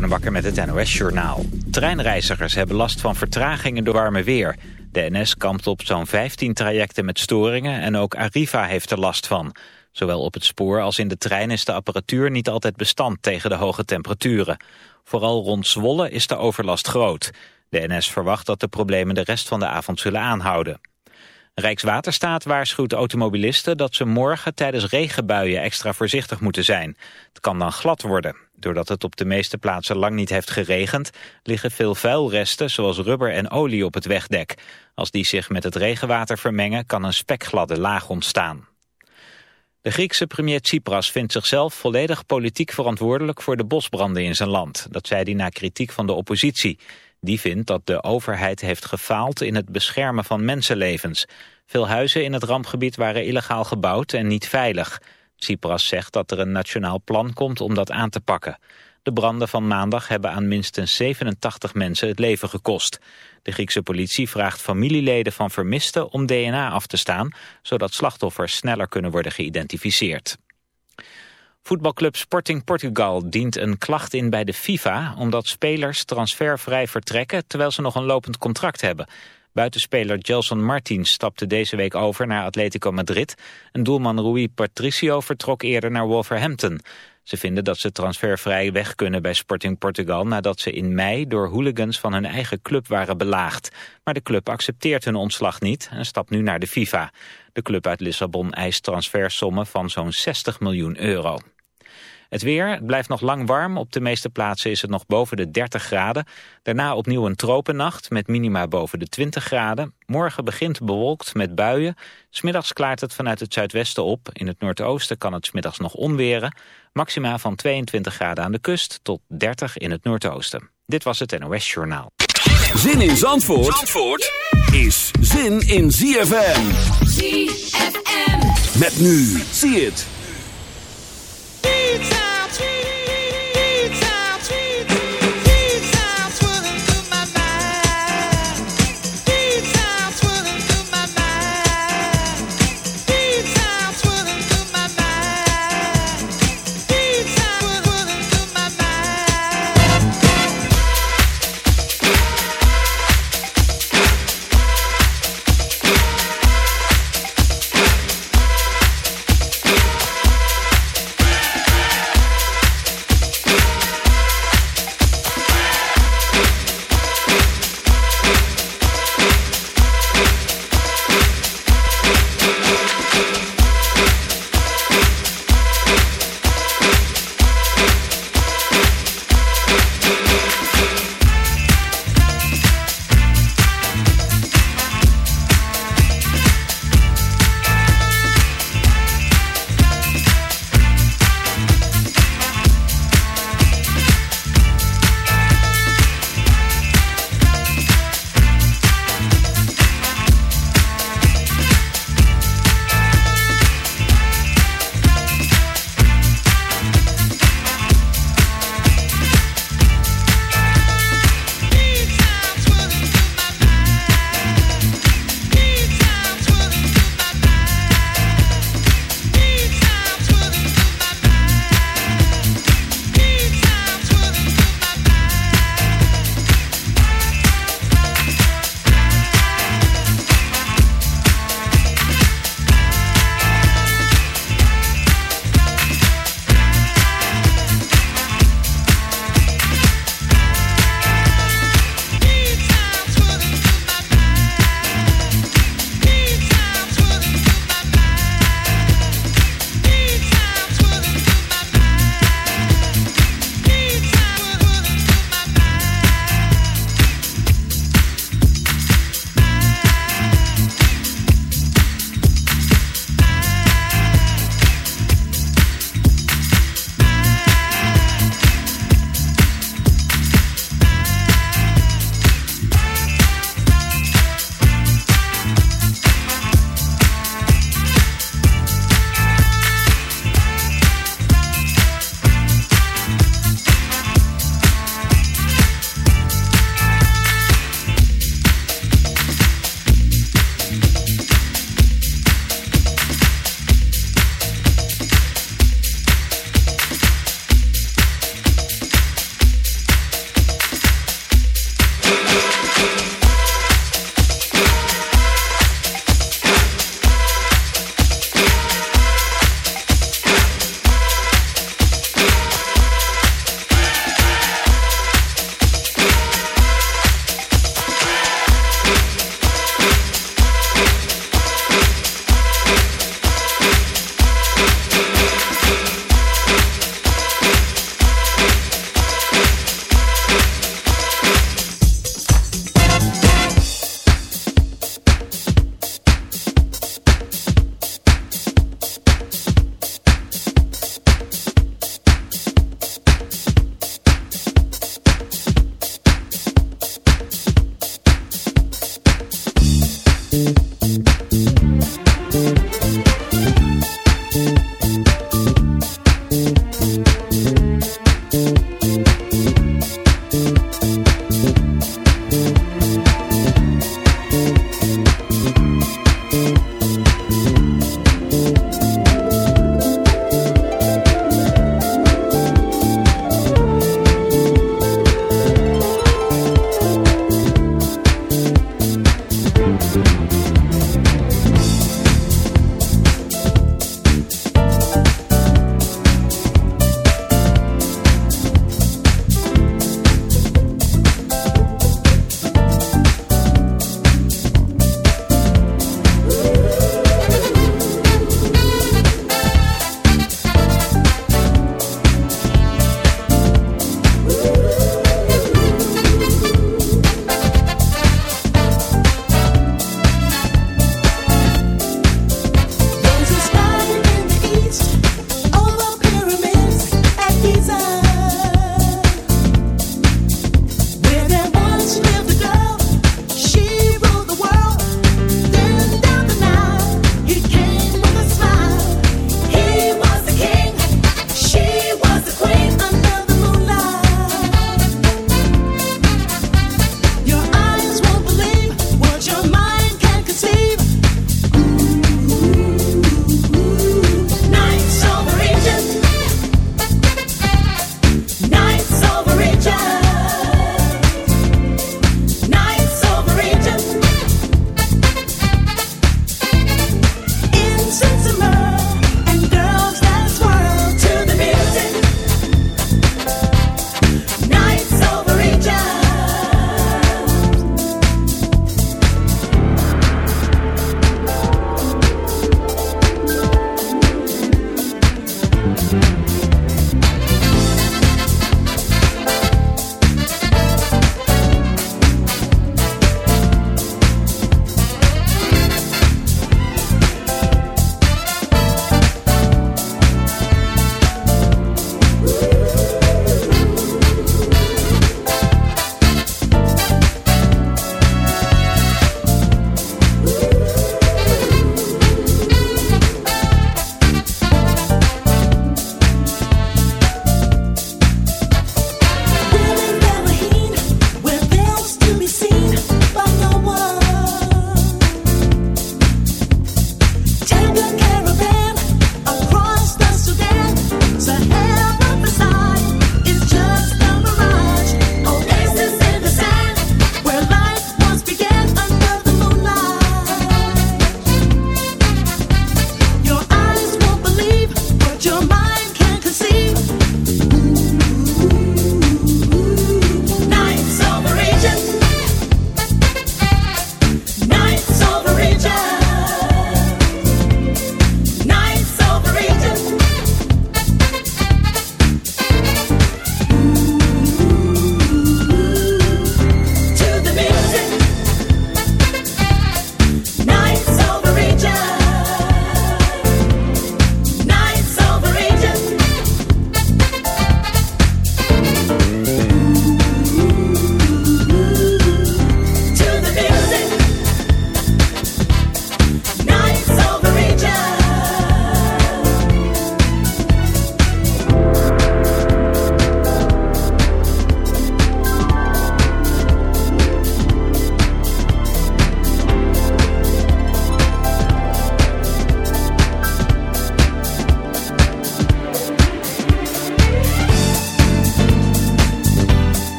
Bonenbakker met het NOS Journaal. Treinreizigers hebben last van vertragingen door warme weer. De NS kampt op zo'n 15 trajecten met storingen en ook Arriva heeft er last van. Zowel op het spoor als in de trein is de apparatuur niet altijd bestand tegen de hoge temperaturen. Vooral rond Zwolle is de overlast groot. De NS verwacht dat de problemen de rest van de avond zullen aanhouden. Rijkswaterstaat waarschuwt automobilisten dat ze morgen tijdens regenbuien extra voorzichtig moeten zijn. Het kan dan glad worden. Doordat het op de meeste plaatsen lang niet heeft geregend, liggen veel vuilresten zoals rubber en olie op het wegdek. Als die zich met het regenwater vermengen, kan een spekgladde laag ontstaan. De Griekse premier Tsipras vindt zichzelf volledig politiek verantwoordelijk voor de bosbranden in zijn land. Dat zei hij na kritiek van de oppositie. Die vindt dat de overheid heeft gefaald in het beschermen van mensenlevens. Veel huizen in het rampgebied waren illegaal gebouwd en niet veilig. Tsipras zegt dat er een nationaal plan komt om dat aan te pakken. De branden van maandag hebben aan minstens 87 mensen het leven gekost. De Griekse politie vraagt familieleden van vermisten om DNA af te staan... zodat slachtoffers sneller kunnen worden geïdentificeerd. Voetbalclub Sporting Portugal dient een klacht in bij de FIFA... omdat spelers transfervrij vertrekken terwijl ze nog een lopend contract hebben. Buitenspeler Gelson Martins stapte deze week over naar Atletico Madrid... en doelman Rui Patricio vertrok eerder naar Wolverhampton. Ze vinden dat ze transfervrij weg kunnen bij Sporting Portugal... nadat ze in mei door hooligans van hun eigen club waren belaagd. Maar de club accepteert hun ontslag niet en stapt nu naar de FIFA. De club uit Lissabon eist transfersommen van zo'n 60 miljoen euro. Het weer blijft nog lang warm. Op de meeste plaatsen is het nog boven de 30 graden. Daarna opnieuw een tropennacht met minima boven de 20 graden. Morgen begint bewolkt met buien. Smiddags klaart het vanuit het zuidwesten op. In het noordoosten kan het smiddags nog onweren. Maxima van 22 graden aan de kust tot 30 in het noordoosten. Dit was het NOS Journaal. Zin in Zandvoort, Zandvoort is zin in ZFM. ZFM. Met nu. Zie het.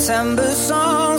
September song,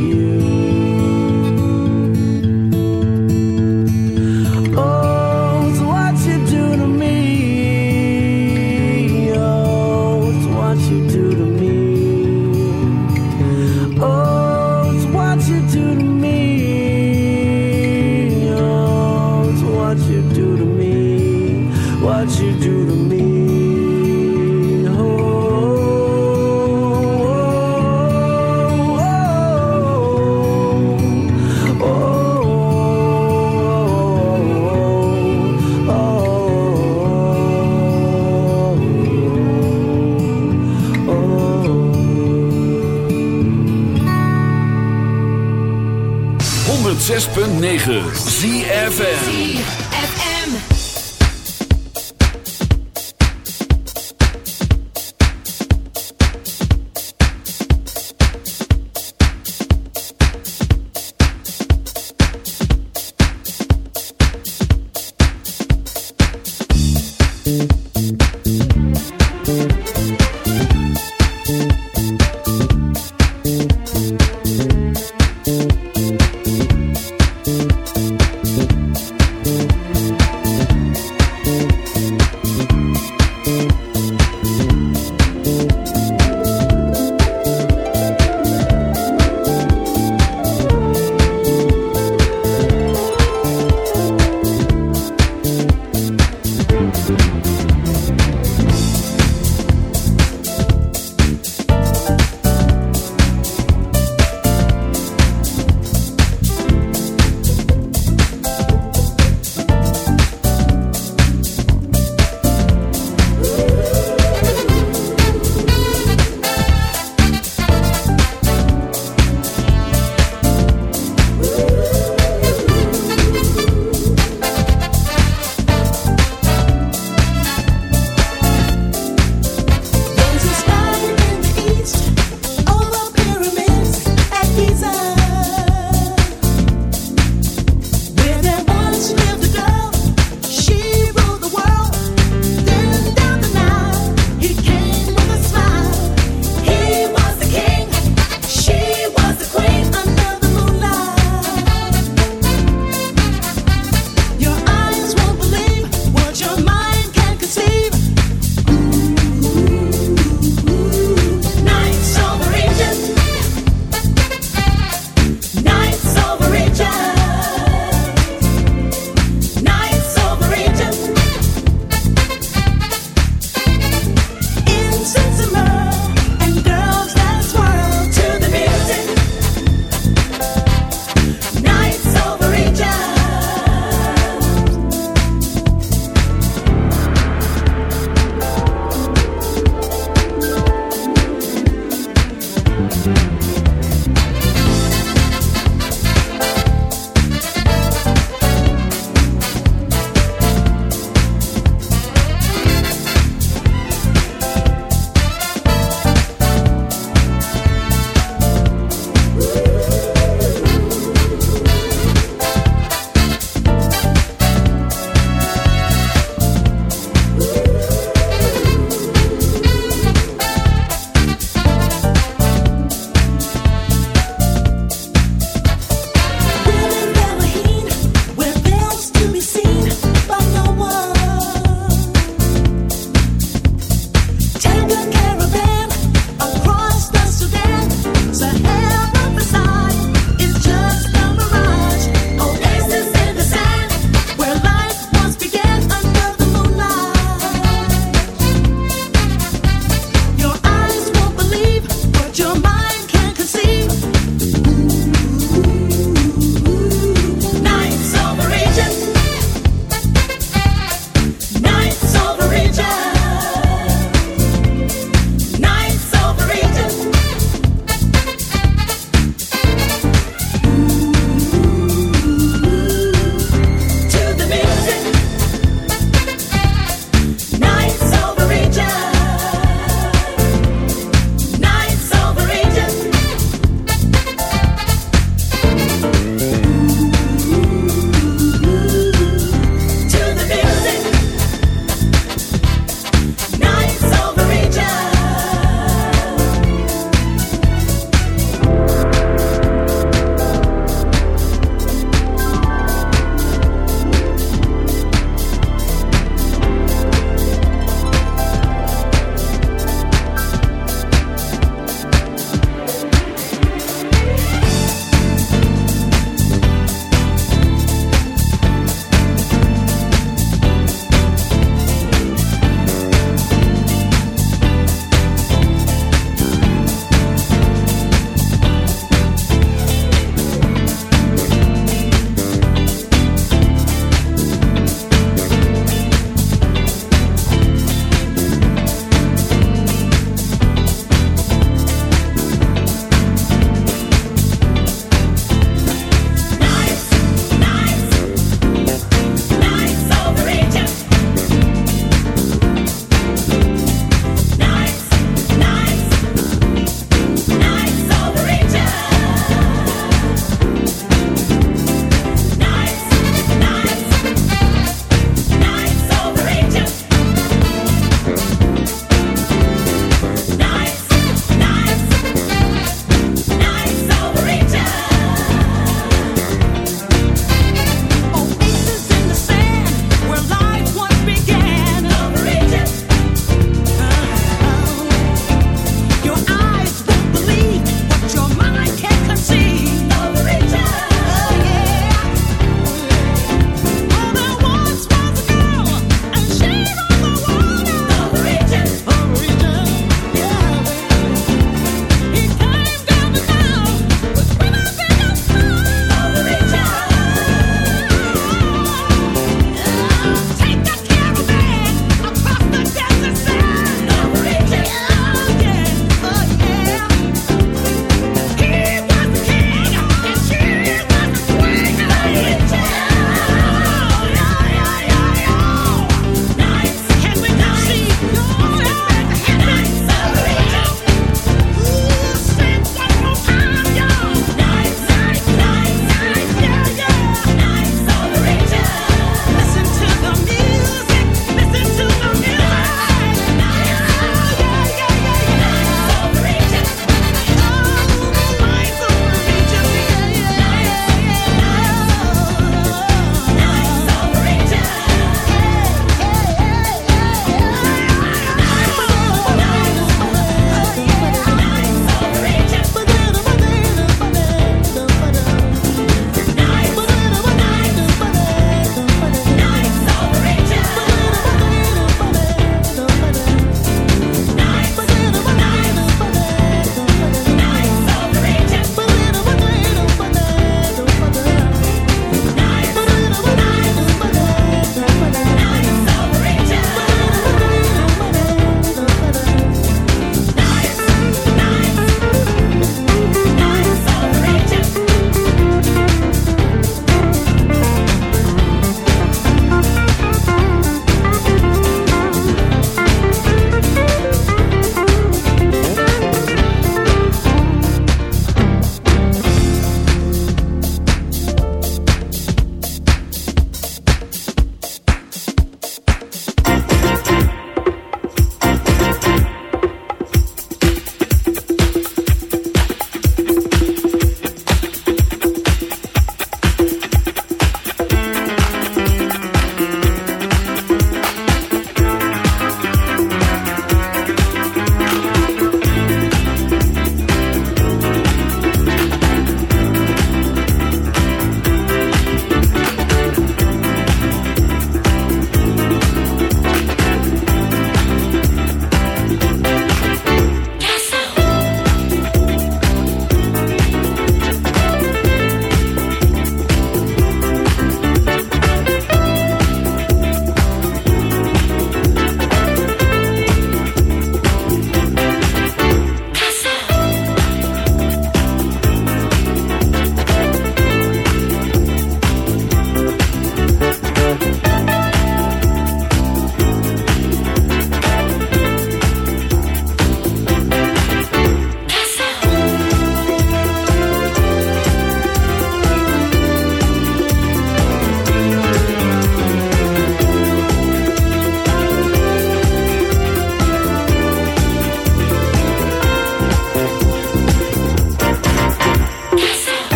106.9 ZFN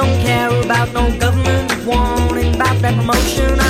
Don't care about no government warning about that promotion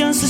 just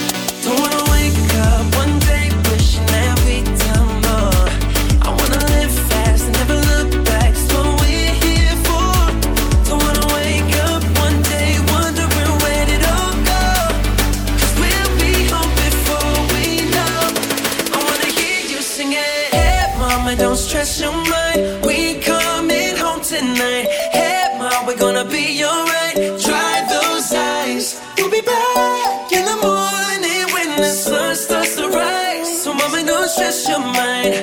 in the morning when the sun starts to rise. So, mama, don't stress your mind.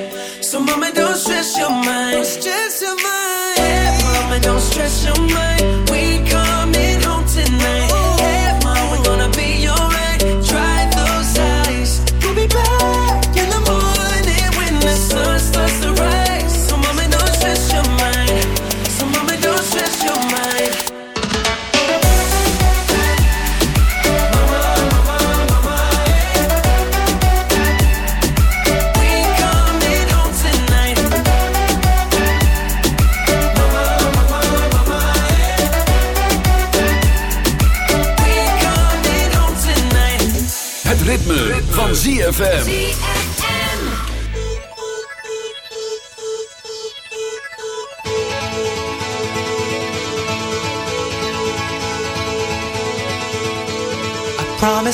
So, mama, don't stress your mind. Don't stress your mind.